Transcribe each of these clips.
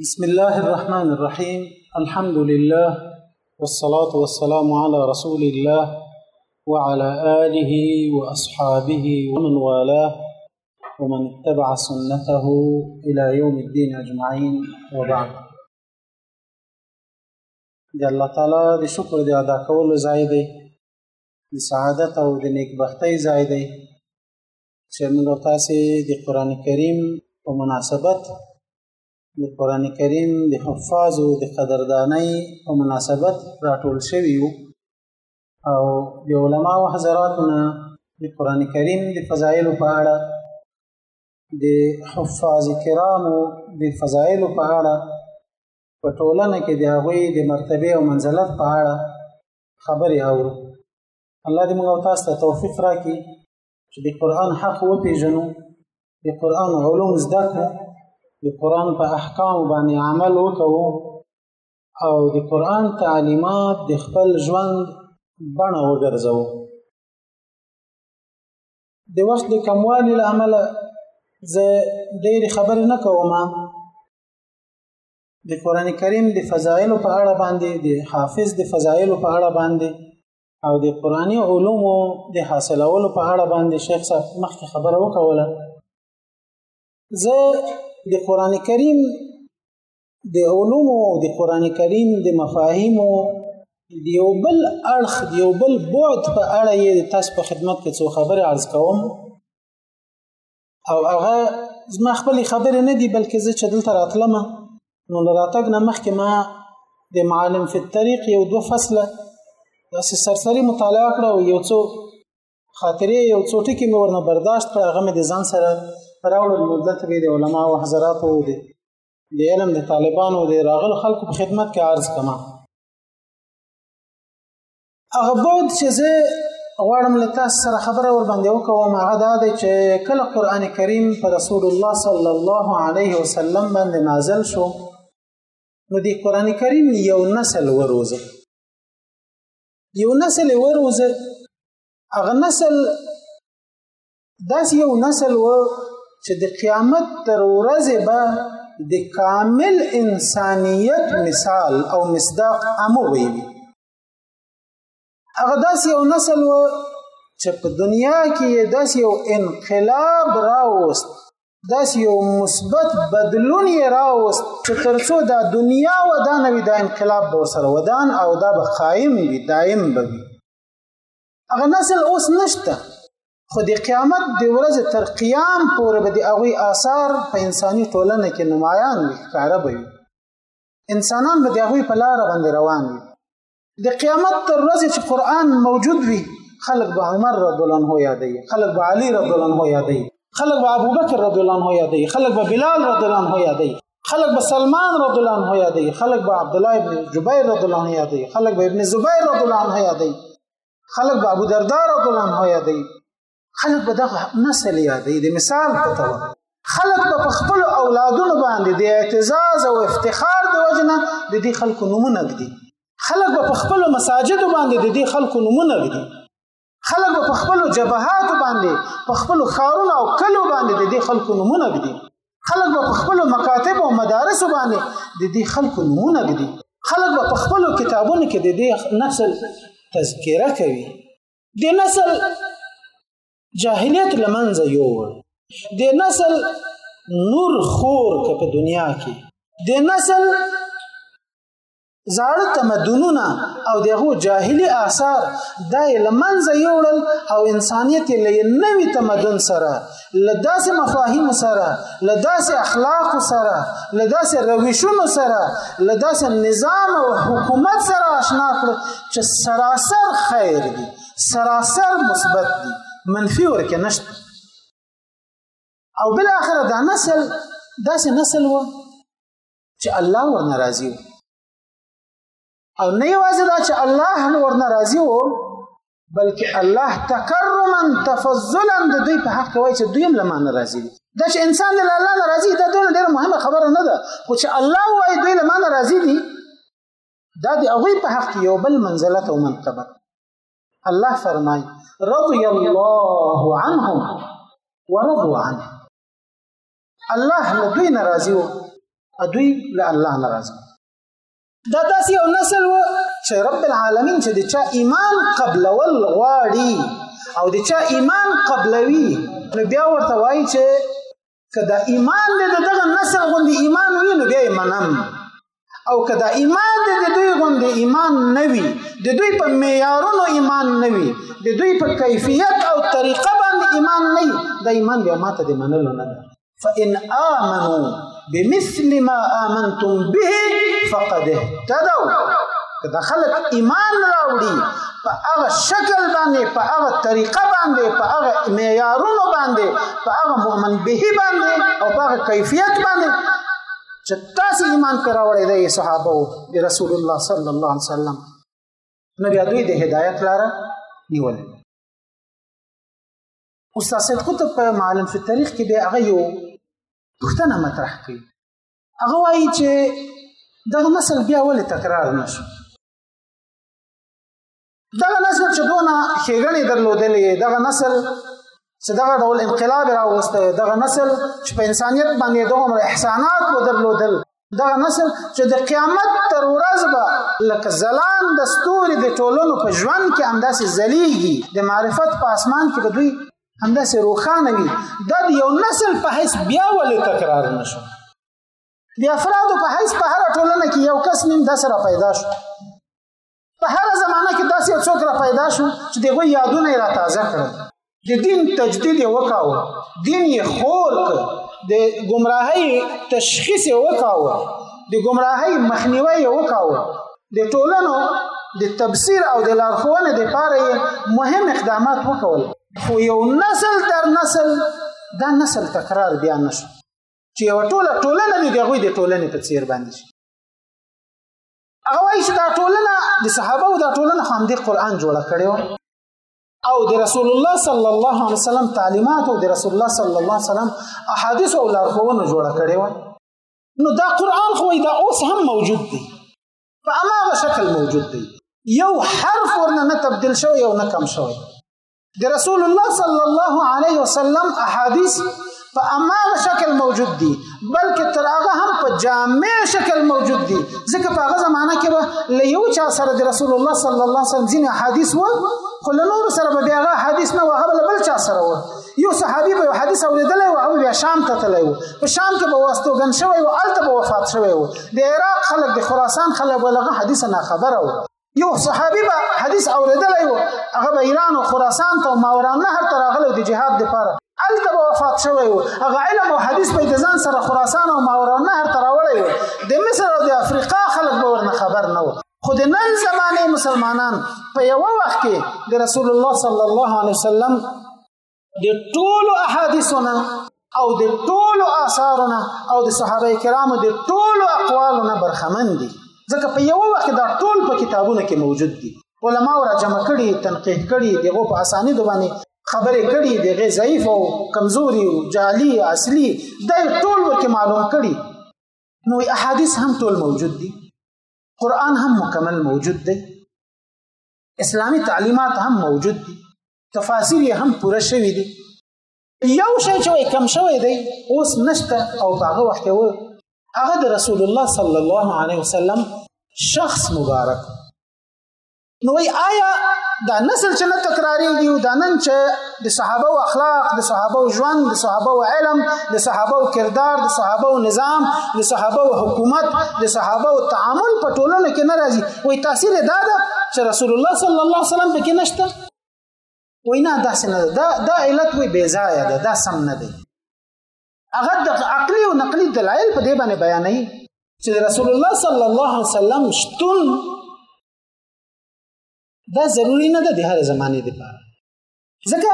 بسم الله الرحمن الرحيم الحمد لله والصلاة والسلام على رسول الله وعلى آله وأصحابه ومن والاه ومن اتبع سنته إلى يوم الدين أجمعين وبعد دي الله تعالى دي شكر دي عدا كول زايدة دي سعادته سعادت او زايدة نیکبختۍ چې موږ تاسو د قران کریم په مناسبت د قران کریم د حفاظ او د قدردانۍ په مناسبت راټول شوی یو او د علما او حضراتونه د قران کریم د فضایل په اړه د حفاظ کرامو د فضایل په اړه په ټولنه کې د هغوی د مرتبه او منزلت په اړه خبرې اورو الله دې موږ تاسو ته توفیق راکړي چې د قرآن حق وپېژنو د قرآن علوم زده کړو د قرآن په احکام باندې عمل وکړو او د قرآن تعلیمات د خپل ژوند بڼه وګرځو د وخت د کموالي له امله زه ډېر خبرې نه کوم د قران کریم د فضایل په اړه باندې د حافظ د فضایل په اړه باندې او د قرآني علومو د حاصلولو په اړه باندې شیخ صاحب مخکې خبره وکوله زه د قرآن کریم د علومو د قرآن کریم د مفاهیمو د یو بل اړخ د یو بل بعد په اړه یې د تاسو په خدمت کې څو خبرې عرض کوم او هغه زما خپل خبرې نه دي بلکې زه چې دلته راتلم نو لراتګ نه مخکې ما د معالم فی الطريق یو دو فصله داسې سرسری مطالعه کړه او یو څو خاطرې یو څو ټکي مې ورنه برداشت کړ هغه مې د ځان سره راوړل نو دلته به د علما او حضرات وو دي د علم د طالبانو د راغل خلکو په خدمت کې عرض کما هغه بود چې زه غواړم له تاسو سره خبره ور باندې وکوم هغه دا دی چې کله قران کریم پر رسول الله صلی الله علیه وسلم باندې نازل شو نو د قران کریم یو نسل وروزه یو نسل وروزه هغه نسل داس یو نسل و چې د قیامت تر ورځې به د کامل انسانیت مثال او مصداق امو وي هغه داسې یو نسل و چې په دنیا کې داسې یو انقلاب راوست داسې یو مثبت بدلون یې راوست چې تر څو دا دنیا ودانه وي دا انقلاب به سره ودان او دا به قایم وي دایم به وي هغه نسل اوس نشته خو د قیامت د ورځې تر قیام پورې به د هغوی آثار په انساني ټولنه کې نمایان وي ښکاره به وي انسانان به د هغوی په لاره باندې روان وي د قیامت تر ورځې چې قرآن موجود وي خلک به عمر رضی الله عنه یادوي خلک به علي رضی الله عنه یادوي خلک به ابوبکر رضی الله عنه یادوي خلک به بلال رضی الله عنه یادوي خلک به سلمان رضی الله عنه یادوي خلک به عبد الله ابن جبیر رضی الله عنه یادوي خلک به ابن زبیر رضی الله عنه یادوي خلک به ابو دردا رضی الله عنه یادوي خلک به دغه مثل یادې د مثال په تور خلک به په خپل اولادونو باندې د اعتزاز او افتخار د وجنه د دې خلکو نمونه ږدي خلک به په خپل مساجد باندې د دې خلکو نمونه ږدي خلک به په خپل جبهات باندې په خپل خارونو او کلو باندې د دې خلکو نمونه ږدي خلک به په خپل مکاتب او مدارس باندې د دې خلکو نمونه ږدي خلک به په خپل کتابونو کې د دې نسل تذکره کوي د نسل جاهلیت لمنځه یووړ د نسل نور خور که په دنیا کې د نسل زاړه تمدنونه او دغه جاهلی آثار د لمنځه یوړل او انسانیت له نوې تمدن سره لداسې مفاهیم سره لداسې اخلاق سره لداسې رویشونو سره لداسې نظام او حکومت سره آشنا کړ چې سراسر خیر دي سراسر مثبت دي منفي ورکه نشته او بل اخر دا نسل داسې نسل و چې الله ور ناراضي او نه یوازې دا چې الله ور ناراضي و بلکې الله تکرما تفضلا د دوی په حق کوي چې دوی هم له معنی راضي دي دا چې انسان له الله نه راضي دا دونه ډېره مهمه خبره نه ده خو چې الله وايي دوی له معنی راضي دي دا د هغوی په حق یو بل منزلت او منقبه الله فرمایي رضي الله عنهم ورضوا عنه الله له دوی ناراضي وو دوی له الله ناراضي دا داسې یو نسل و چې رب العالمین چې د چا ایمان قبلول غواړي او د چا ایمان قبلوي نو بیا ورته وایي چې که دا ایمان دې د دغه نسل غوندې ایمان وي نو بیا یې منم او که دا ایمان دې د دوی غوندې ایمان نه وي د دوی په معیارونو ایمان نه وي د دوی په کیفیت او طریقه باندې ایمان نه وي دا ایمان بیا ماته د منلو نه ده فإن آمنوا بمثل ما آمنتم به فقد اهتدوا که دا خلک ایمان راوړي په هغه شکل باندې په هغه طریقه باندې په هغه معیارونو باندې په هغه مؤمن به باندې او په هغه کیفیت باندې چې تاسو ایمان کراوړی دی صحابه او رسول الله صلی الله علیه وسلم نو بیا دوی د هدایت لاره نیولې استاد سید قطب په معلم فی تاریخ کې به هغه یو پښتنه مطرح کړي هغه وایي چې دغه نسل بیا ولې تکرار نشو دغه نسل چې دونه ښېګڼې درلودلې دغه نسل چې دغه ډول انقلاب راوسته دغه نسل چې په انسانیت باندې دومره احسانات ودرلودل دا نسل چې د قیامت تر ورځ به لکه زلان د ستوري د ټولنو په ژوند کې همداسې ځلیږي د معرفت په اسمان کې به دوی همداسې روښانه وي دا د یو نسل په حیث بیا ولې تکرار نه شو د افرادو په حیث په هره ټولنه کې یو کس نیم داسې را پیدا شو په هر زمانه کې داسې یو څوک را پیدا شو چې د هغوی یادونه یې را تازه کړل د دین تجدید یې وکاوه دین یې خور کړ د ګمراهۍ تشخیص یې وکاوه د ګمراهۍ مخنیوی یې وکاوه د ټولنو د تبصیر او د لارښوونې لپاره یې مهم اقدامات وکول خو یو نسل تر نسل دا نسل تکرار بیا نشو چې یو ټوله ټولنه دې د هغوی د ټولنې په څیر باندې شي هغه وایي چې دا ټولنه د صحابه او دا ټولنه هم د قران جوړه کړې و او د رسول الله صلی الله علیه وسلم تعلیمات او د رسول الله صلی الله علیه وسلم احادیث او لارښوونه جوړه کړې و نو دا قران خو دا اوس هم موجود دی په هغه شکل موجود دی یو حرف ورنه نه تبدل شوی او نه کم شوی د رسول الله صلی الله علیه وسلم احادیث په امام شکل موجود دي بلکې تر هغه هم په جامع شکل موجود دي ځکه په هغه زمانہ کې به له یو چا سره د رسول الله صلی الله علیه وسلم ځینې حدیث و خو له نور سره به هغه حدیث نه و هغه بل چا سره و یو صحابي به حدیث اوریدلی و او بیا شام ته تللی و په شام کې به واستوګن شوی و هلته به وفات شوی و د عراق خلک د خراسان خلک ولغه حدیث نه خبره و یو صحابي به حدیث اوریدلی و هغه به ایران او خراسان ته او ماورالنهر ته راغلی د جهاد دپاره هلته به وفات شوی و هغه علم او حدیث به یې د ځان سره خراسان او ماورالنهر ته راوړی و د مصر او د افریقا خلک به ورنه خبر نه و خو د نن زمانې مسلمانان په یوه وخت کې د رسول الله صلی الله علیه وسلم د ټولو احادیثونه او د ټولو آثارونه او د صحابه کرامو د ټولو اقوالونه برخمن دي ځکه په یو وخت دا ټول په کتابونو کې موجود دي علما را جمع کړي تنقید کړي دغه په اساني دوبانه خبرې کړي دغه ضعیف او کمزوري او جعلي اصلي دا ټول ورته معلوم کړي نو احادیث هم ټول موجود دي قران هم مکمل موجود دی اسلامی تعلیمات هم موجود دي تفاصیل یې هم پوره شوي دي یو شی چې کم شوی دی اوس نشته او په هغه وخت کې هغه د رسول الله صلی الله علیه وسلم شخص مبارک نو وی آیا دا نسل چې نه تکرارېږي او دا نن چې د صحابه او اخلاق د صحابه او ژوند د صحابه او علم د صحابه او کردار د صحابه او نظام د صحابه او حکومت د صحابه او تعامل په ټولنه کې ناراضي وي تاثیر دا ده چې رسول الله صلی الله علیه وسلم پکې نشته وای نه داسې نه ده دا دا علت وی بې ځایه ده دا سم نه دی هغه د عقلي او نقلي دلایل په دې باندې بیانوي چې رسول الله صلی الله علیه وسلم شتون دا ضروری نه ده د هر زمانه لپاره ځکه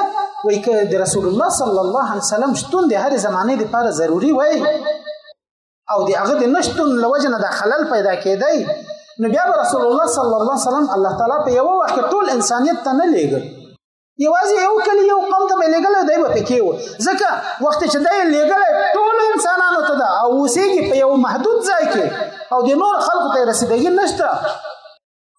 وای ک د رسول الله صلی الله علیه وسلم شتون د هر زمانه لپاره ضروری وای او د هغه د نشتون لوجه نه د خلل پیدا کېدای نو بیا رسول الله صلی الله علیه وسلم الله تعالی په یو وخت ټول انسانیت ته نه لېږل یوازې یو کلی یو قوم ته لېږل دی به پکې و ځکه وخت چې دی لېږل ټول انسانانو ته ده او اوسېږي په یو محدود ځای کې او د نور خلکو ته رسیدګي نشته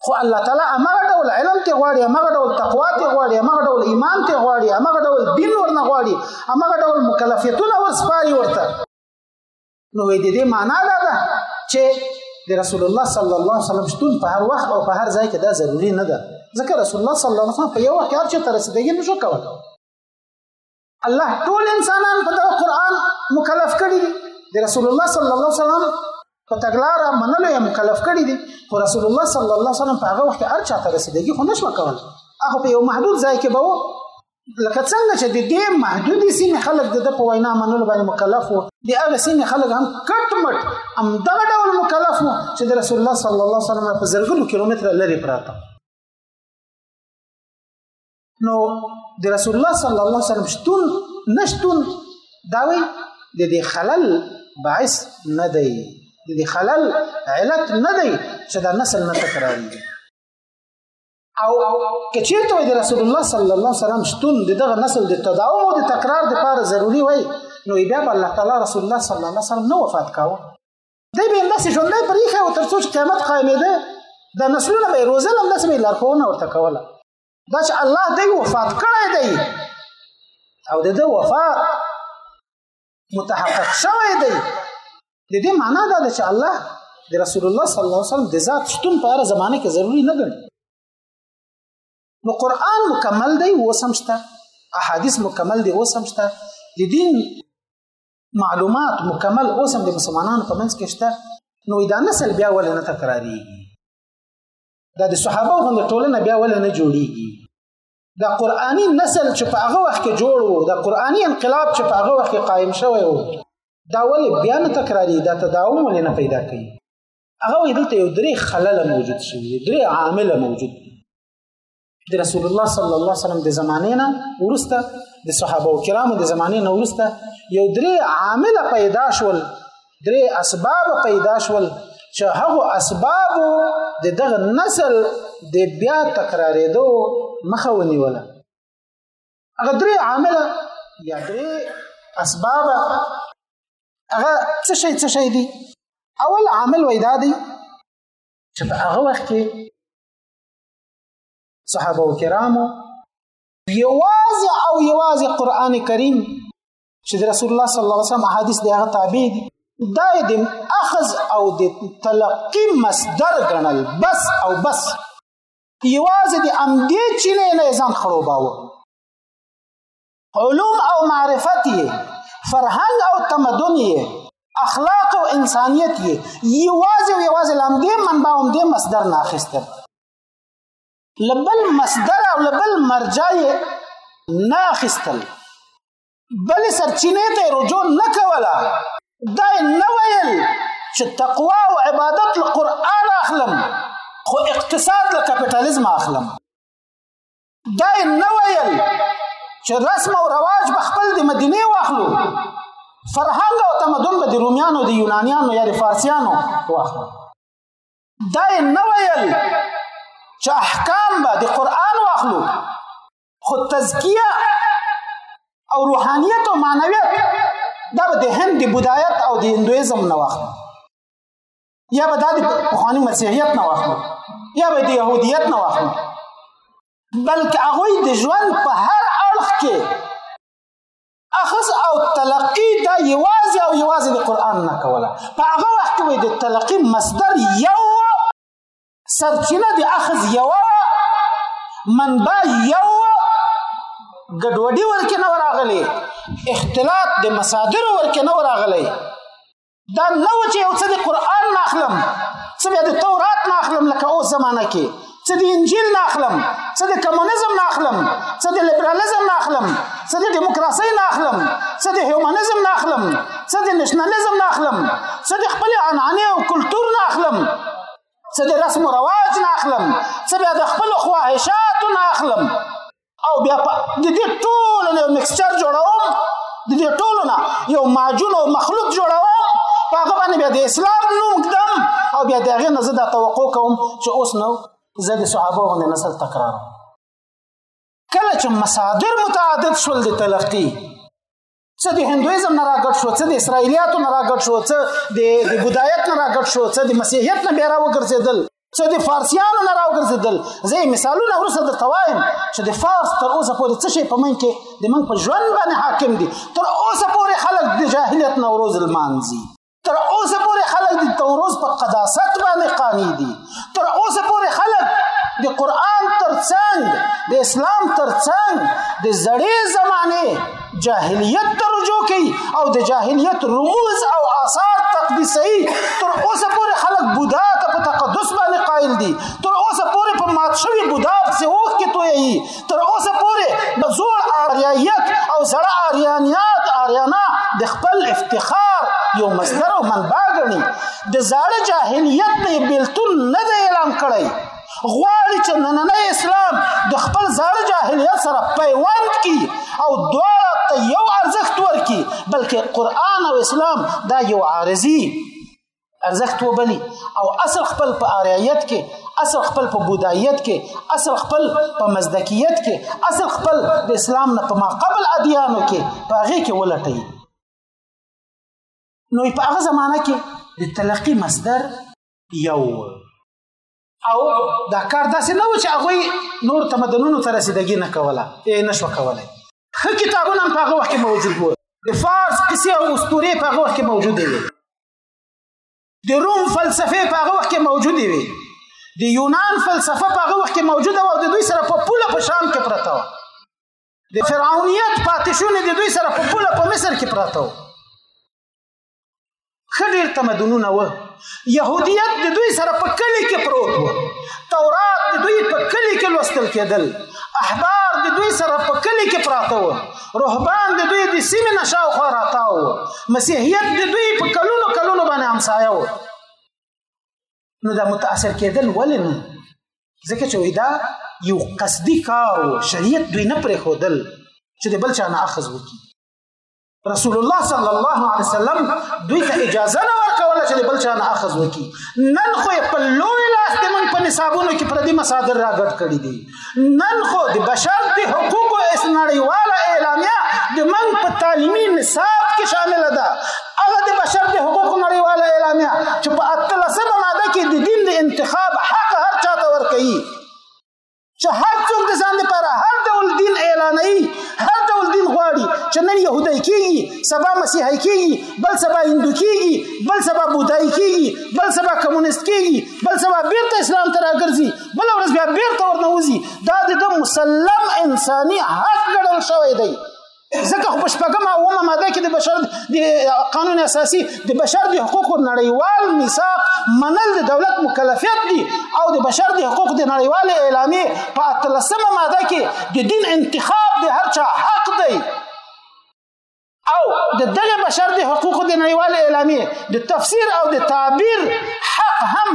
خو الله تعالی امر ډول علم ته غواړي امر ډول تقوا ته غواړي امر ډول ایمان ته غواړي امر ډول دین ورنه غواړي امر ډول مکلفیتونه ورسپاري ورته نو د دې معنا دا ده چې د رسول الله صلی الله علیه وسلم شتون په هر وخت او په هر ځای کې دا ضروری نه ده ځکه رسول الله صلی الله علیه وسلم په یو وخت هر چېرته رسیدګي نشو کولی الله ټول انسانان په دغه قرآن مکلف کړي دي د رسول الله صلی الله علیه وسلم په تګلاره منلو یې مکلف کړي دي خو رسول الله صلی الله علیه وسلم په هغه وخت هر چاته رسیدګي خو نشو کولی هغه په یو محدود ځای کې به لکه څنګه چې د دې محدودې سیمې خلک د په وینا منلو باندې مکلف وو د هغه سیمې خلک هم کټ مټ هم دغه ډول مکلف وو چې د رسول الله صلی الله علیه وسلم په زرګونو کیلومتره لرې پراته نو د رسول الله صلی الله علیه وسلم شتون نشتون داوی د دې خلل باعث نه دی د دې خلل علت نه دی چې دا نسل نه تکرارېږي او کچیرته وي د رسول الله صلی الله علیه وسلم شتون د دغه نسل د تداوم او د تکرار لپاره ضروری وای نو بیا به الله تعالی رسول الله صلی الله علیه وسلم نو وفات کاوه دی به انداسې ژوندی پرېښی او تر څو چې قیامت قایمېده د نسلونه به یې روزل همداسې به یې لارښوونه ورته کوله دا چې الله دی وفات کړی دی او د ده وفات متحقق شوی دی د دې معنا دا ده چې الله د رسول الله صلی الله علیه وسلم د ذات شتون په هر زمانه کې ضروری نه ګڼي نو قران مکمل دی وسمشته احادیث مکمل دی وسمشته د دین معلومات مکمل اوسم د مسلمانانو په منځ کې شته نو دا نسل بیا ولې نه تکراریږي دا د صحابه غوندې ټولنه بیا ولې نه جوړیږي د قرآني نسل چې په هغه وخت کې جوړ وو د قرآني انقلاب چې په هغه وخت کې قائم شوی وو دا ولې بیا نه تکراری دا تداوم ولې نه پیدا کوي هغه وی دلته یو درې خلل موجود شوی درې عامل موجود دي د رسول الله صلی الله علیه وسلم د زمانه نه ورسته د صحابه کرامو د زمانه نه ورسته یو درې عامل پیدا شول درې اسباب پیدا شول چې هغه اسباب د دغه نسل د بیا تکرارېدو مخه ونیوله هغه درې عامل یا درې اسباب هغه څه شي څه شي دي اول عامل وېدا دي چې په هغه وخت کې صحابه کرامو یوازې او یوازې قران کریم چې د رسول الله صلی الله علیه وسلم احادیث د هغه تابع دي دا د اخذ او د تلقی مصدر ګڼل بس او بس یوازې د امدې چینه نه ځان خړوباوه علوم او معرفت یې فرهنګ او تمدن یې اخلاق او انسانیت یې یوازې یوازې لامدې منبع هم دې مصدر نه اخیستل لبل مصدر او لبل مرجع نه اخستل بل سرچینه ته رجوع نه کوله دا نه ویل چې تقوا او عبادت له قران اخلم خو اقتصاد له کپټالیزم اخلم دا نه ویل چې رسم او رواج په خپل د مدینه واخلو فرهنګ او تمدن به د رومیانو د یونانیانو یا د فارسیانو واخلو دا یې نه ویل چې احکام به د قرآن واخلو خو تزکیه او روحانیت او معنویت دا به د هند د بودایت او د هندویزم نه واخلو یا به دا د پخواني مسیحیت نه واخلو یا به د یهودیت نه واخلو بلکې هغوی د ژوند په هر اړخ کې اخذ او تلقی دا یوازې او یوازې د قران نه کوله په هغه وخت کې د تلقی مصدر یو سرچینه د اخذ یو منبع یو ګډوډي ورکه نه راغلي اختلاط د مصادر ورکه نه راغلي دا نه و چې یو څه د قرآن نه اخلم څه بیا د تورات نه اخلم لکه اوس زمانه کې څه د انجیل نه اخلم څه د کمونیزم نه اخلم څه د لیبرالیزم نه اخلم څه د دیموکراسۍ نه اخلم څه د هیومنیزم نه اخلم څه د نشنلیزم نه اخلم څه د خپل عنعنې او کلتور نه اخلم څه د رسم و رواج نه اخلم څه بیا د خپل خواهشاتو نه اخلم او بیا په د دې ټول نه مکسچر جوړوم د دې ټول نه یو معجون او مخلوط جوړوم په هغه باندې بیا د اسلام نوم کدم او بیا د هغه نه زه دا توقع کوم چې اوس نو زه د صحابه باندې نسل تکرار کله چې مصادر متعدد شول د تلقی څه د هندویزم نه راګټ شو څه د اسرایلیاتو نه راګټ شو څه د د بودایت نه راګټ شو څه د مسیحیت نه بیا راوګرځېدل څه د فارسیانو نه راوګرځېدل زه مثالونه وروسته درته وایم چې د فارس تر اوسه پورې څه شی په من کې د من په ژوند باندې حاکم دي تر اوسه پورې خلک د جاهلیت نه ورځ لمانځي تر اوسه پورې خلک د توروز په قداست باندې قانع دي تر اوسه پورې خلک د قران ترڅنګ د اسلام ترڅنګ د زړې زمانه جاهلیت ته رجوع کوي او د جاهلیت رموز او آثار تقدیسي تر اوسه پورې خلک بودا ته په تقدس باندې قائل دي تر اوسه پورې په مات شوی بودا په اوخ کې توي تر اوسه پورې د زوړ آریایت او زړه آریانیات آریانا د خپل افتخار یو مصدر او منبع ګڼي د زاړه جاهلیت نه بیلتون نه دی اعلان کړی غواړي چې نننی اسلام د خپل زاړه جاهلیت سره پیوند کی او دواړه ته یو ارزښت ورکي بلکې قرآن او اسلام دا یو عارضي ارزښت وبلی او اصل خپل په آریایت کې اصل خپل په بودایت کې اصل خپل په مزدکیت کې اصل خپل د اسلام نه په ما قبل ادیانو کې په هغه کې ولټي نو په هغه زمانہ کې د تلقی مصدر یو او دا کار داسې نه و چې هغه نور تمدنونو ته رسیدګي نه کوله یې نشو کولای خو کتابونه په هغه وخت کې موجود وو د فارس کیسې او اسطورې په هغه وخت کې موجودې وي د روم فلسفه په هغه وخت کې موجوده وي د یونان فلسفه په هغه وخت کې موجوده و او د دوی سره په پوله په شام کې پرته و د فرعونیت پاتې شونې د دوی سره په پوله په مصر کې پرته و ښه ډېر تمدنونه و یهودیت د دوی سره په کلي کې پروت و تورات د دوی په کلي کې لوستل کېدل احبار د دوی سره په کلي کې پراته و رهبان د دوی د سیمې نه شاوخوا راتاو مسیحیت د دوی په کلونو کلونو باندې همسایه و نو دا متاثر کېدل ولې نه ځکه چې دا یو قصدي کار و شریعت دوی نه پرې خودل چې د بل چا نه اخذ وکړي رسول الله صلی الله علیه وسلم دوی ته اجازه نه ورکوله چې د بل چا نه اخذ وکړي نن خو په لوی لاس د من په نصابونو کې پردي مصادر راګډ کړي دي نن خو د بشر د حقوقو اس نړیواله اعلامیه د من په تعلیمي نصاب کې شامل ده هغه د بشر د حقوقو نړیواله اعلامیه چې په اتلسمه ماده کې د دین د انتخاب حق هر چا ته ورکوي چې هر څوک د ځان لپاره هر ډول دین اعلانوي هر ډول دین غواړي چې نن يهودي کیږي سبا مسیحي کیږي بل سبا هندو کیږي بل سبا بودای کیږي بل سبا کمونیست کیږي بل سبا بیرته اسلام ته راګرځي بل ورځ بیا بیرته ورنوځي دا د مسلم انساني حق ګڼل شوی دی ځکه خو په شپږمه او اومه ماده کې د بشر د قانون اساسي د بشر د حقوقو نړیوال میثاق منل د دولت مکلفیت دی او د بشر د حقوق د نړیوال اعلامیې په اتلسمه ماده کې د دین انتخاب د هر چا حق دی او د دغه بشر د حقوقو د نړیوال اعلامیه د تفسیر او د تعبیر حق هم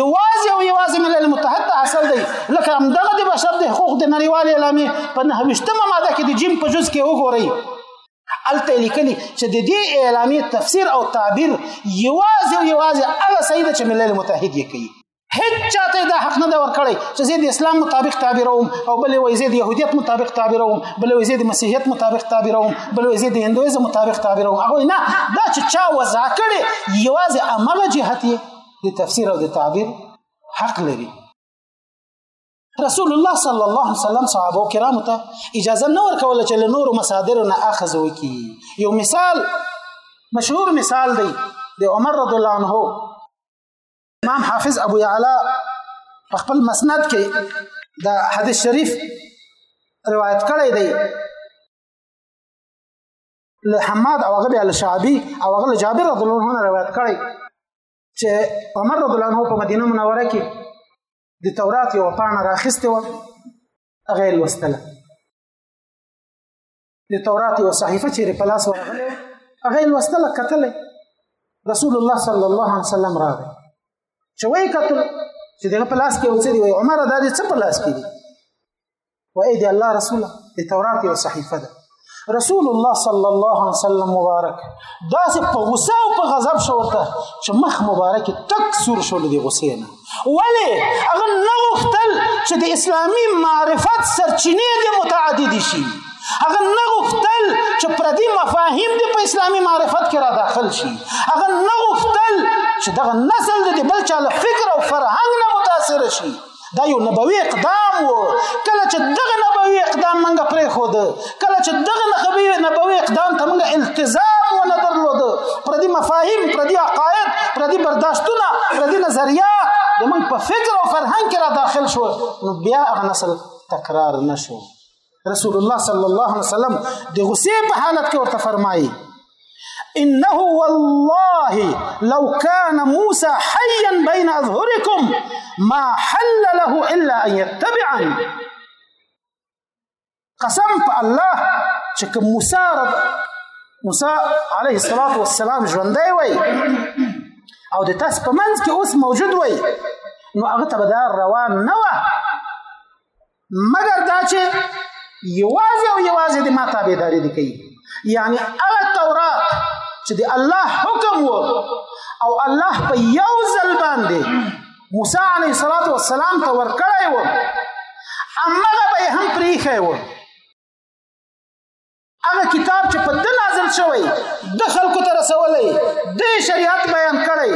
یوازې او یوازې ملل متحد ته حاصل دی لکه هم دغه د بشر د حقوق د نړیوال اعلامیه په نهویشتمه ماده کې د جیم په جز کې وګورئ الته لیکلي چې د دې اعلامیه تفسیر او تعبیر یوازې او یوازې هغه صحیح ده چې ملل متحد یې کوي هیڅ چاته دا حق نه دی ورکړی چې زه د اسلام مطابق تعبیروم او بل وایي زه د يهودیت مطابق تعبیروم بل وایي زه د مسیحیت مطابق تعبیروم بل وایي زه د هندویزم مطابق تعبیروم هغه نه دا چې چا وضع کړي یوازې عمل جهت یې د تفسیر او د تعبیر حق لري رسول الله صلی الله علیه وسلم صحابه کرامو ته اجازه نه ورکوله چې له نورو مصادرو نه اخذ وکړي یو مثال مشهور مثال دی د عمر رضی الله عنه امام حافظ ابو يعلى په خپل مسند کې د حدیث شریف روایت کړی دی له حماد او غبي الشعبي او غل جابر رضی الله عنه روایت کړی چې عمر رضی الله عنه په مدینه منوره کې د تورات یو پاڼه راخسته و هغه لوستله د تورات یو صحیفه چې په لاس ورغله هغه لوستل کتل رسول الله صلی الله علیه وسلم راغی چې وای کتل چې دغه په لاس کې اوسې دی عمر دا دې څه په لاس کې دی وای دی الله رسول د تورات یو صحیفه ده رسول الله صلی الله علیه وسلم مبارک دا سه په غصه او په غضب شو ورته چې مخ مبارک تک سور شول دی غصه نه ولی هغه نه غوښتل چې د اسلامي معرفت سرچینې د متعدد شي هغه نه غوښتل چې پردي مفاهیم د په اسلامي معرفت کې را داخل شي هغه نه غوښتل چې دغه نسل د بل چا له فکر او فرهنګ نه متاثر شي دا یو نبوي اقدام و کله چې دغه نبوي اقدام منګه پرې خو کله چې دغه نبوي نبوي اقدام ته موږ التزام و نه درلود پر دې مفاهیم پر دې عقاید پر دې برداشتونه پر دې نظریات د موږ په فکر او فرهنګ کې را داخل شو نو بیا هغه نسل تکرار نشو رسول الله صلی الله علیه وسلم د غصې په حالت کې ورته فرمایي إنه والله لو كان موسى حيا بين أظهركم ما حل له إلا أن يتبعني قسم په الله چې کوم موسی رب موسی عليه الصلاه والسلام ژوندې وای او د تاسو په منځ کې اوس موجود وای نو هغه ته دا روان نه و مګر دا چې یوازې او یوازې د ما تابعداري دي کوي یعنی هغه تورات چې د الله حکم وو او الله په یو ځل باندې موسی علیه الصلاۃ والسلام ته ورکړی و امغه به هم پریخی و هغه کتاب چې په د نازل شوی د خلکو ته رسولی د شریعت بیان کړی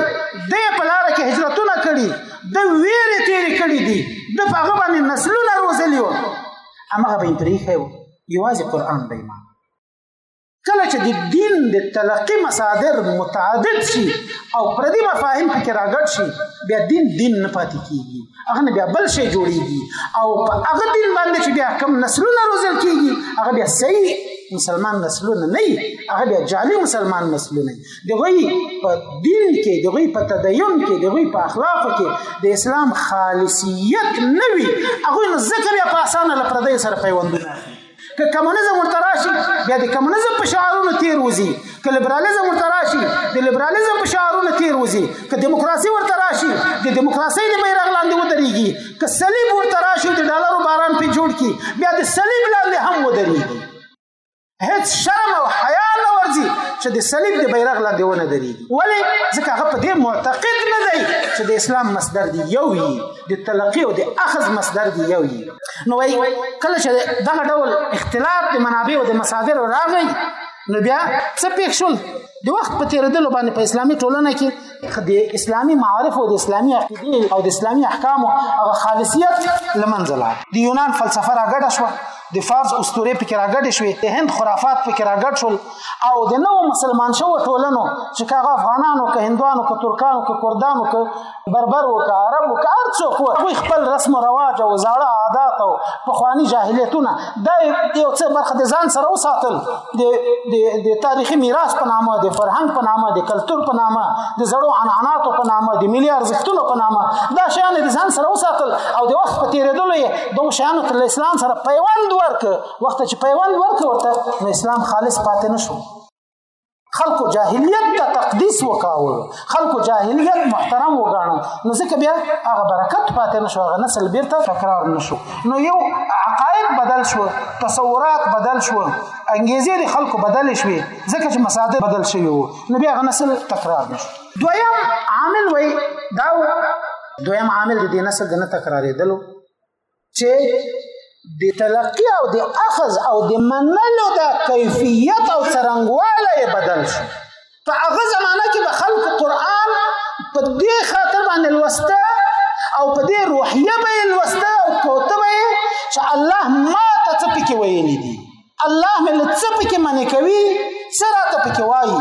د په لار کې هجرتونه کړي د ویرې تیرې کړي دي د هغه باندې نسلونه روزلی و امغه به پریخی و یوازې قران به ایمان کله چې د دین د تلقی مصادر متعدد شي او پردي مفاهیم پکې راګډ شي بیا دین دین نه پاتې کیږي هغه نه بیا بل شی جوړیږي او په هغه دین باندې چې بیا کم نسلونه روزل کیږي هغه بیا صحیح مسلمان نسلونه نه هغه بیا جعلي مسلمان نسلونه دی غوي په دین کې دی غوي په تدین کې دی غوي په اخلاق کې د اسلام خالصیت نه وي هغه ذکر یا په اسانه لپاره سره پیوندونه که کمونیزم ورته راشي بیا د کمونیزم په شعارونو تیر وځي که لیبرالیزم ورته راشي د لیبرالیزم په شعارونو تیر وځي که دیموکراسي ورته راشي د دیموکراسۍ د بیرغ لاندې ودرېږي که صلیب ورته راشي د ډالرو باران پې جوړ کړي بیا د صلیب لاندې هم ودرېږي هیڅ شرم او حیا نه ورځي چې د صلیب د بیرغ لاندې ونه درېږي ولې ځکه هغه په دې معتقد نه دی چې د اسلام مصدر دی یو وي د تلقي او د اخذ مصدر دی یو یي نو وای کله چې دغه ډول اختلاف د منابع او د مصادر راغی نو بیا څه پېښ شول د وخت په تیریدلو باندې په اسلامي ټولنه کې د اسلامي معارف او د اسلامي عقیده او د اسلامي احکام او خالصیت لمنځه لاړ د یونان فلسفه راګډه شوه د فارس اسطورې پکې راګډې شوې د هند خرافات پکې راګډ شول او د نو مسلمان شو ټولنو چې کاغه افغانانو که هندوانو که ترکانو که کردانو که بربر او که عرب او که هر څوک وو خپل رسم او رواج او زاړه عادت او پخوانی جاهلیتونه د یو څه برخه د ځان سره وساتل د د د تاریخي میراث په نامه د فرهنګ په نامه د کلچر په نامه د زړو عنعناتو په نامه د ملي ارزښتونو په نامه دا شیان د ځان سره وساتل او د وخت په تیریدلو یې د شیانو تر اسلام سره پیوند ورک وخت چې پیوند ورک ورته نو اسلام خالص پاتې نشو خلکو جاهلیت ته تقدیس وکاوه خلکو جاهلیت محترم وګاڼو نو ځکه بیا هغه برکت پاتې نشو هغه نسل بیرته تکرار نشو نو یو عقاید بدل شو تصورات بدل شو انګیزې د خلکو بدل شوې ځکه چې مصادر بدل شوی وو نو بیا هغه نسل تکرار نشو دویم عامل وای دا دویم عامل د دې نسل د نه تکرارېدلو چې د تلقی او د اخذ او د منلو د کیفیت او څرنګواله یې بدل شو په هغه زمانه کې به خلق قرآن په دې خاطر باندې لوسته او په دې روحیه به یې لوسته او کوته به یې چې الله ما ته څه پکې ویلي دي الله مې له څه پکې منې کوي څه راته پکې وایي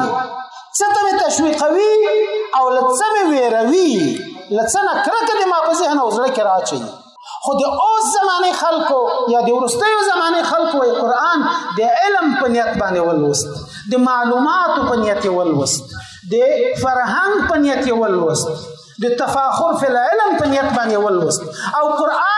څه ته مې تشویقوي او له څه مې ویروي له څه نه کرکه دې ما په ذهن او زړه کې راچوي خو د اوس زمانه خلکو یا د ورستیو زمانه خلکو یې قران د علم په نیت باندې ولوست د معلوماتو په نیت ولوست د فرهنګ په نیت ولوست د تفاخر فی العلم په نیت باندې ولوست او قران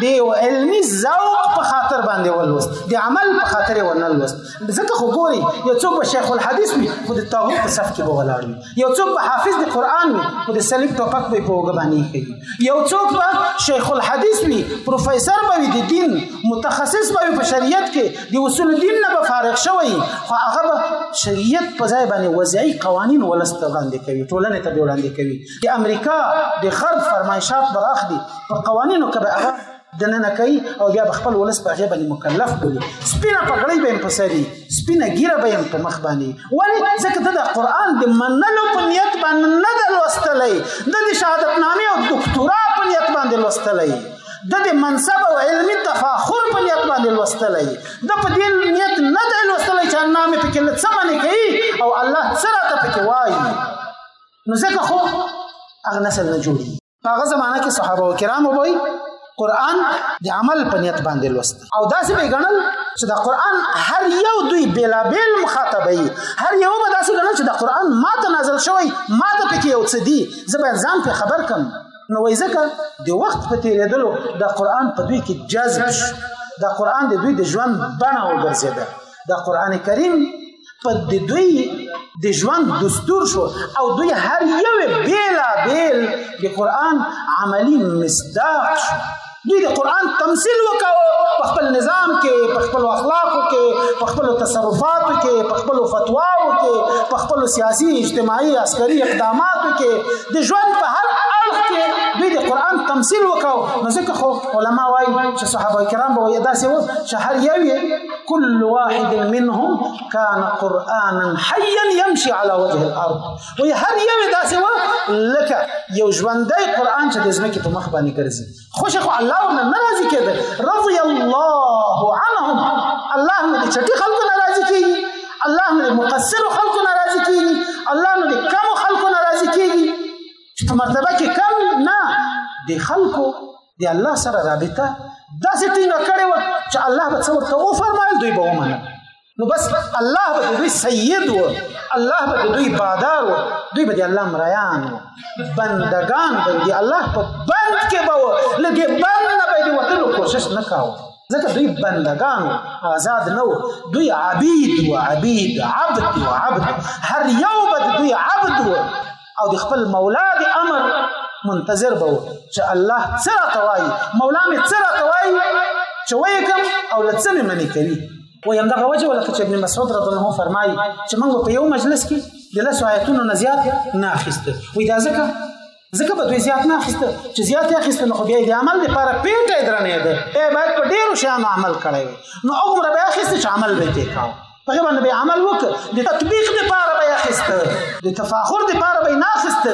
دی علمی ذوق په خاطر باندې ولوست د عمل په خاطر ونه لوست ځکه خو ګوري یو څوک په شیخ الحدیث وي خو د توحید په صف کې به ولاړ وي یو څوک په حافظ د قران وي خو د سلیب ټوپک به په وګ باندې کوي یو څوک په شیخ الحدیث وي پروفیسور به وي د دین متخصص به په شریعت کې دی اصول دین نه به فارغ شوی خو هغه به شریعت په ځای باندې وضعي قوانین ولست وړاندې کوي ټولنه ته وړاندې کوي د امریکا د غرب فرمایشات براخ دي په قوانینو کې به هغه دننه کوي او بیا خپل ولس په هغه باندې مکلف کړي سپینه پګړۍ به په سری سپینه ګیره به په مخ باندې ولی ځکه د قرآن د منلو په نیت باندې نه د لوستلې د شهادت نامې او دکتورا په نیت باندې لوستلې د دې منصب او علمي تفاخر په نیت باندې لوستلی د په دې نیت نه دی لوستلی چې الله مې پکې له څه منې کوي او الله څه راته پکې وایي نو ځکه خو هغه نسل نه جوړي په هغه زمانه کې صحابه و کرام وبوي قرآن د عمل په نیت باندې لوست او داسې به ګڼل چې د قرآن هر یو دوی بېلابېل مخاطبه یي هر یو به داسې ګڼل چې د قرآن ما ته نازل شوی ما ته پکې یو څه دي زه باید ځان پرې خبر کړم نو وای ځکه د وخت په تیریدلو د قران په دوی کې جذب شو د قران د دوی د ژوند بڼه وګرځیده د قران کریم په دوی د ژوند دستور شو او دوی هر یو بیل بیل د قران عملی مصداق شو دوی د قران تمثيل وکاوه په خپل نظام کې په خپل اخلاقو کې په خپل تصرفاتو کې په خپل فتواو کې په خپل سیاسي اجتماعي عسکري اقداماتو کې د ژوند په هر اړخ کې دوی د قران تمثيل وکاو نو ځکه خو علما وايي چې صحابه کرام به یې داسې و چې هر یو یې كل واحد منهم كان قرانا حيا يمشي على وجه الارض وی هر یو داسې و لکه یو ژوندی قران چې د ځمکې په مخ باندې ګرځي خوش خو الله ورنه ناراضي کېده رضي الله عنهم الله نه دي چټي خلکو ناراضي کېږي الله نه مقصر خلکو ناراضي کېږي الله نه کم خلکو ناراضي کېږي چې په مرتبه کې کم نه دي خلکو دی الله سره رابطه داسې ټینګه کړې و چې الله به څه ورته وفرمایل دوی به ومنل نو بس الله به دوی سید و الله به دوی بادار و دوی به الله مریان و بندگان به دی الله په بند کې به لګي بند نه به دی وتلو کوشش نکاو ځکه دوی بندگان آزاد نه و دوی عبید و عبید عبد و عبد هر یو به دوی عبد و او د خپل مولا د امر منتظر به چې الله څه راته وایي مولا مې څه راته وایي چې وایي کوم او له څه مې منې کوي و یم دغه وجه ولکه چې ابن مسعود رضی الله عنه فرمایي چې موږ په یو مجلس کې د لس آیتونو نه زیات نه اخیسته وې دا ځکه ځکه به دوی زیات نه اخیسته چې زیات یې اخیسته نو خو بیا د عمل لپاره پیټه درنې ده بیا باید په ډیرو شیانو عمل کړی نو عمر به اخیسته چې عمل به یې کاوه په هغه باندې عمل وکړ د تطبیق لپاره به اخیسته د تفاخر لپاره به نه اخیسته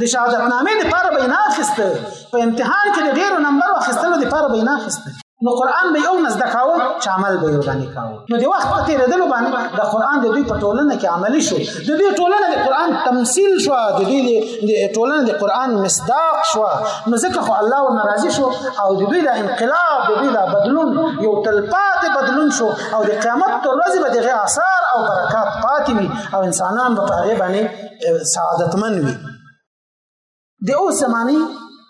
د شهادت نامې لپاره به نه اخیسته په امتحان کې د ډیرو نمبر اخیستلو لپاره به نه اخیسته نو قران به یو نزد کاوه چې عمل به یو باندې کاوه نو د وخت په تیر دلو باندې د قران د دوی په ټولنه کې عملی شو د دوی ټولنه د قران تمثيل شو د دوی د ټولنه د قران مصداق شو نو ځکه خو الله ناراضي شو او د دوی د انقلاب د دوی د بدلون یو تلپات بدلون شو او د قیامت تر ورځې به دغه آثار او برکات پاتې وي او انسانان به په هغه باندې سعادتمن وي د او زمانی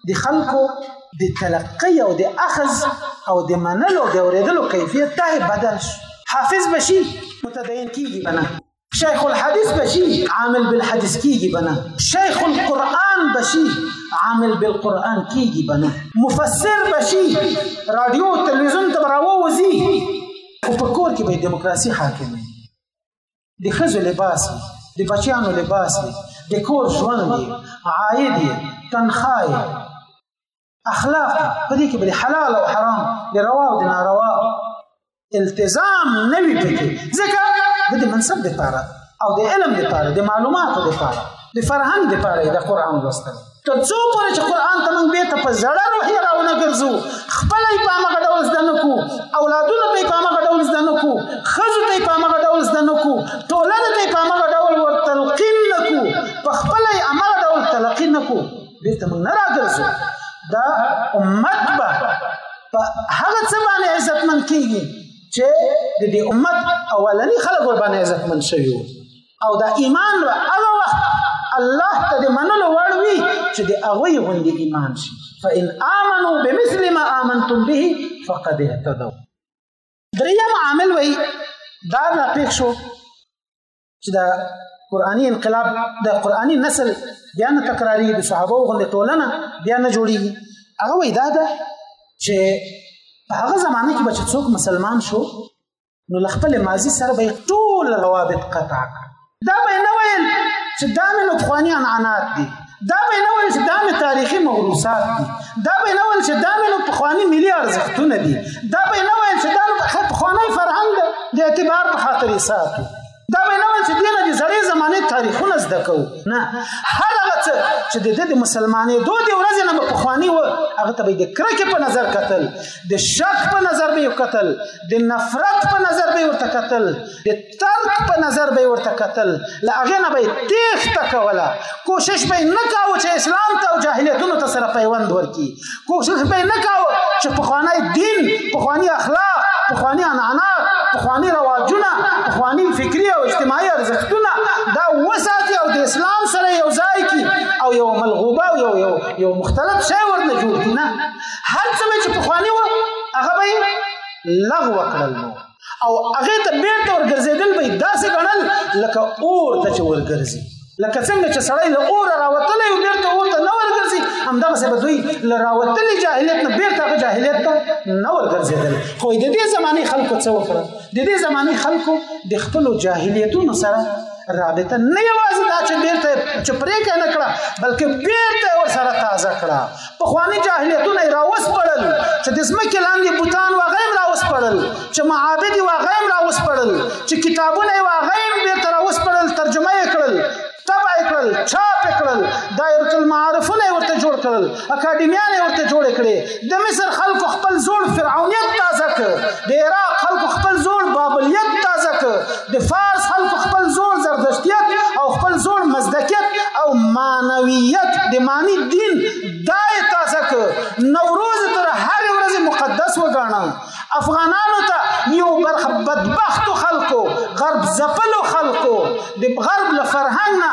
د خلکو د تلقی او د اخذ او د منلو د اوریدلو کیفیت ته بدل شو حافظ بشي متدین کیږي بنا شیخ الحدیث بشي عامل بالحدیث کیږي بنا شیخ القرآن بشي عامل بالقرآن کیږي بنا مفسر بشي رادیو تلویزیون ته راووزي خو په کور کې به دیموکراسي حاکم وي د ښځو لباس یې د بچیانو لباس یې د کور ژوند یې عاید یې تنخوا یې اخلاق په دې کې به حلال او حرام د روا او د ناروا التزام نه وي پکې ځکه د دې منصب لپاره او د علم لپاره د معلوماتو لپاره د فرهنګ لپاره د قرآن لوستل تر څو پورې چې قران ته موږ به ته په زړه روح راونه ګرځو خپل یې په هغه ډول زده نه کو اولادونو ته یې په هغه ډول زده نه کو خزو ته یې په هغه ډول زده نه کو ټولنه ته یې په هغه ډول ورتلقین نه کو په خپل یې عمل ډول تلقین نه کو به ته موږ نه راګرځو دا امت به په هغه څه باندې عزتمن کیږي چې د دې امت اولنی خلک ور باندې عزتمن شوی وو او دا ایمان به هغه وخت الله ته د منلو وړ وي چې د هغوی غوندې ایمان شي فإن آمنوا بمثل ما آمنتم به فقد اهتدوا دریم عامل وي دا نه پېښ شو چې دا قرآني انقلاب د قرآني نسل بیا نه تکراري د صحابه غوندې ټولنه بیا نه جوړیږي هغه وي دا ده چې په هغه زمانه کې به چې څوک مسلمان شو نو له خپل ماضي سره به ټول روابط قطع کړ دا به نه ویل چې دا مې نو پخواني عنعنات دي دا به نه ویل چې دا مې تاریخي موروثات دي دا به نه ویل چې دا مې نو پخواني ملي ارزښتونه دي دا به نه ویل چې دا نو پخوانی فرهنګ د اعتبار په خاطر یې ساتو دا مې نه ویل چې دینه د زړې زمانې تاریخونه زده کوو نه هر هغه څه چې د دې د مسلمانې دو د ورځې نه پخوانی و هغه ته به د کرکې په نظر کتل د شک په نظر به کتل د نفرت په نظر به ورته کتل د ترک په نظر به ورته کتل له هغه نه به تېښته کوله کوشش به نه کاوه چې اسلام ته او جاهلیتونو ته سره پیوند ورکړي کوشش به نه کاوه چې پخوانی دین پخوانی اخلاق پخوانی عنعنات پخوانی رواجونه پخوانی فکری او اجتماعي ارزښتونه دا وساتي او د اسلام سره یو ځای کی او یو ملغوبه او یو یو یو مختلف شی ورنه جوړ کړي نه هر څه چې پخوانی و هغه به لغو کړل نو او هغه ته بیرته ورګرځیدل به داسې ګڼل لکه اور ته چې ورګرځي لکه څنګه چې سړی له اور راوتلی او بیرته اور ته نه ورګرځي همدغسې به دوی له راوتلي جاهلیت نه بیرته هغه جاهلیت ته نه ورګرځېدل خو د دې زمانې خلکو څه وکړه د دې زمانې خلکو د خپلو جاهلیتونو سره رابطه نه یوازې دا چې بیرته چې پرېکړه نه کړه بلکې بیرته ورسره تازه کړه پخواني جاهلیتونه یې راوسپړل چې د ځمکې لاندې بوتان و هغه یې راوسپړل چې معابد یې و هغه یې راوسپړل چې کتابونه یې و هغه یې بېرته راوسپړل ترجمه یې کړل طبع یې کړل چاپ یې کړل دایرة المعارفونه یې ورته جوړ کړل اکاډمیان یې ورته جوړې کړې د مصر خلکو خپل زوړ فرعونیت تازه کړ د عراق خلکو خپل زوړ بابلیت تازه کړ د فارس خلکو خپل زوړ زردشتیت او خپل زوړ مزدکیت او معنویت د معنی دین دای تازه ک نوروز تر هر ورځ مقدس وګاڼه افغانانو ته یو برخه بدبخت خلکو غرب زپل خلکو د غرب له فرهنګ نه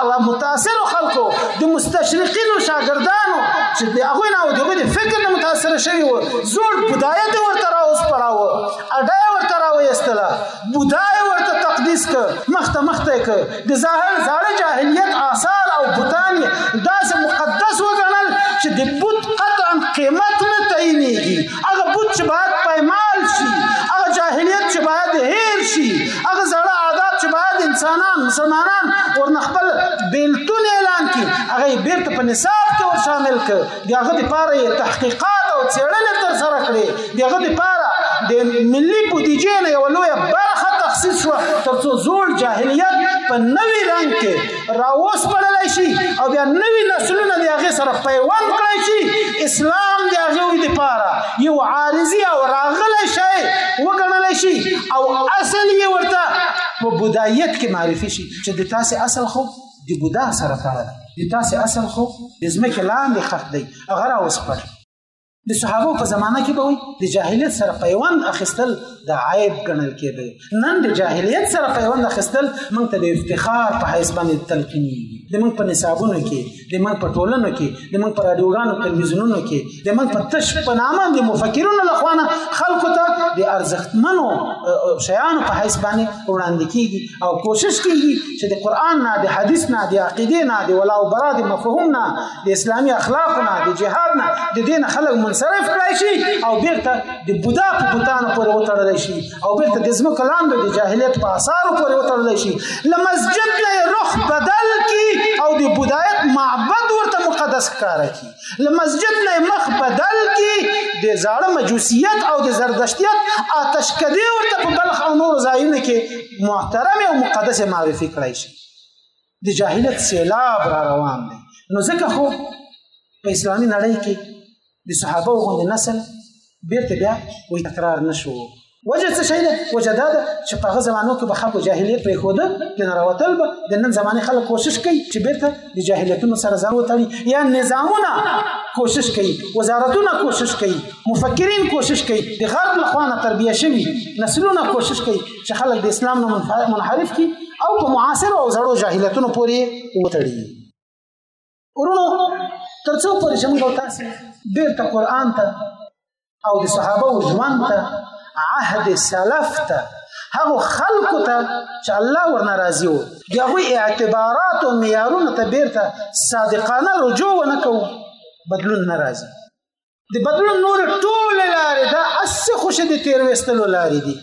او متاثر خلکو د مستشرقینو شاګردانو چې د هغه نه او د فکر نه متاثر شوی و زوړ بدایت ورته راوس پراوه اډه یې ورته راویستله بودا یې ورته تقدیس که مخته مخته که د ظاهر زاړه جاهلیت آثار او بوتان یې داسې مقدس وګڼل چې د بوت قطعا قیمت نه تعینېږي هغه بوت چې باید پایمال شي هغه جاهلیت چې باید هیر شي هغه زړه عادات چې باید انسانان مسلمانان ورنه خپل بیلتون اعلان کړي هغه یې بېرته په نصاب کې ور شامل کړ دغه لپاره یې تحقیقات او څېړنې تر سره کړې دغه لپاره د ملي بودیجې نه یو لوی برخه تخصیص شو ترڅو زوړ جاهلیت په نوي رنګ کې راوس پړلای شي او بیا نوي نسلونه د هغه سره پیوند کړی شي اسلام د هغه لپاره یو عارضي او راغلی شی وګڼل شي او اصل یې ورته په بودایت کې معرفي شي چې د تاسو اصل خو د بودا سره تړل د تاسو اصل خو د زمکه لاندې خښ دی هغه را وسپړ د صحابه په زمانه کې به د جاهلیت سره پیوند اخیستل د عیب ګڼل کېده نن د جاهلیت سره پیوند اخیستل موږ ته د افتخار په حیث باندې تلقیني د موږ په نصابونو کې د موږ په ټولنو کې د موږ په رادیوګانو تلویزیونونو کې د موږ په تش په نامه د مفکرونو لخوا خلکو ته د ارزښتمنو شیانو په حیث باندې وړاندې کیږي او کوشش کیږي چې د قران نه د حدیث نه د عقیده نه د ولا او برا د مفهوم نه د اسلامي اخلاق نه د جهاد نه د دین خلک منصرف کړي شي او بیرته د بودا په بوتانو پورې وتړل شي او بیرته د زمو کلام د جاهلیت په آثار پورې وتړل شي لمسجد له رخ بدل کی او د بودایت معبد ورته مقدس کار کی له مسجد نه مخ بدل کی د زاړه مجوسیت او د زردشتیت آتش کدی ورته په بلخ او نور ځایونه کې محترم او مقدس معرفي کړای شي د جاهلیت سیلاب را روان دی نو ځکه خو په اسلامي نړۍ کې د صحابه غوندې نسل بیرته بیا وی تکرار نشو وجه څه شي ده وجه دا ده چې په هغه زمانو کې به خلکو جاهلیت پرې خوده د نراوتل به د نن زمانه خلک کوشش کوي چې بیرته د جاهلیتونو سره ځان وتړي یا نظامونه کوشش کوي وزارتونه کوشش کوي مفکرین کوشش کوي د غرب له خوانه تربیه شوي نسلونه کوشش کوي چې خلک د اسلام نه منحرف کی او په معاصر او زړو جاهلیتونو پورې وتړي ورونو تر څو پورې چې موږ تاسو ډېر ته قرآن ته او د صحابه او ژوند ته عهد سلف ته هغه خلکو ته چې الله ورنه راضي وو د هغوی اعتبارات او معیارونو ته بیرته صادقانه رجوع ونه کوو بدلون نه راځي د بدلون نور ټول لارې دا اس خوش دي تیر وستلو لارې دي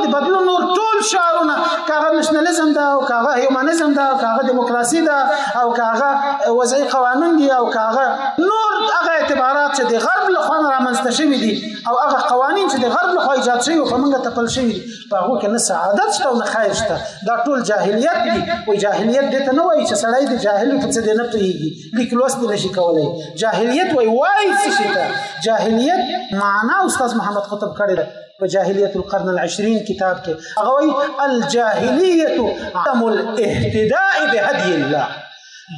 د بدلون نور ټول شعارونه کاغه نشنلیزم دا او کاغه هیومانیزم دا او کاغه دیموکراسي دا او کاغه وضعي قوانين دي او کاغه نور هغه اعتبارات چې د غرب له خوا رامنځته شوي دي او هغه قوانين چې د غرب له خوا ایجاد شوي او په موږ تپل شوي په هغه کې نه سعادت شته او نه خیر شته دا ټول جاهلیت دي او جاهلیت دې ته نه وایي چې سړی د جاهل په څه دی نه پیږي لیک لوست نه شي کولای جاهلیت وای وای څه شي ته جاهلیت معنا استاد محمد قطب کړی ده په جاهلیت القرن العشرین کتاب کې هغه وای الجاهلیت عدم الاهتداء بهدی الله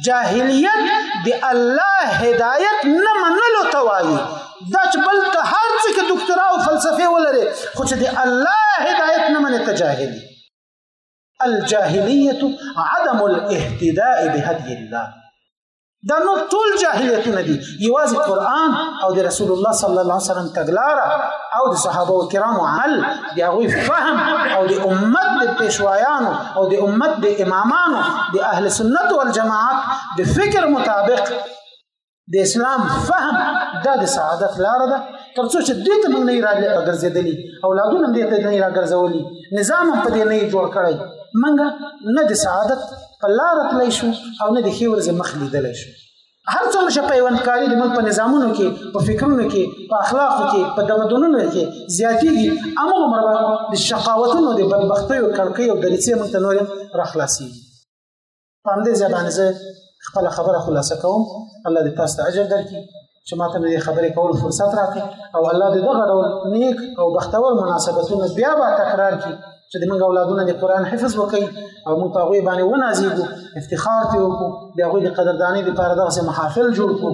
جاهلیت د الله هدایت نه منلو ته وایي دا چې بل ته هر څه کې دکتورا او فلسفه ولري خو چې د الله هدایت نه منې ته جاهلی الجاهلیت عدم الاهتداء بهدی الله دا نو ټول جاهلیتونه دي یوازې قران او د رسول الله صلی الله علیه وسلم تګلاره او د صحابه کرامو عمل د هغه فهم او د امت د پیشوایانو او د امت د امامانو د اهل سنت والجماعت د فکر مطابق د اسلام فهم دا د سعادت لار ده ترڅو چې دې ته موږ نه راځي ګرځېدلی اولادونه دې ته نه راګرځولي نظام په دې نه جوړ کړی موږ نه د سعادت په لار تللی شو او نه د ښې ورځې مخ لیدلی شو هر څومره چې پیوندکاری د موږ په نظامونو کې په فکرونو کې په اخلاقو کې په تمدنونو کې زیاتېږي هماغومره به د شقاوتونو د بدبختیو کړکۍ او دریڅې موږ ته نورې راخلاصېږي په همدې ځای باندې زه خپله خبره خلاصه کوم الله دې تاسو ته اجر درکړي چې ماته مې خبرې کول فرصت راکړي او الله دې دغه ډول نیک او بختور مناسبتونه بیا به تکرار کړي چې د موږ اولادونه د قران حفظ وکړي او موږ په هغه باندې ونازيږو افتخار ته وکړو د هغه د قدردانۍ لپاره دغه محافل جوړ کړو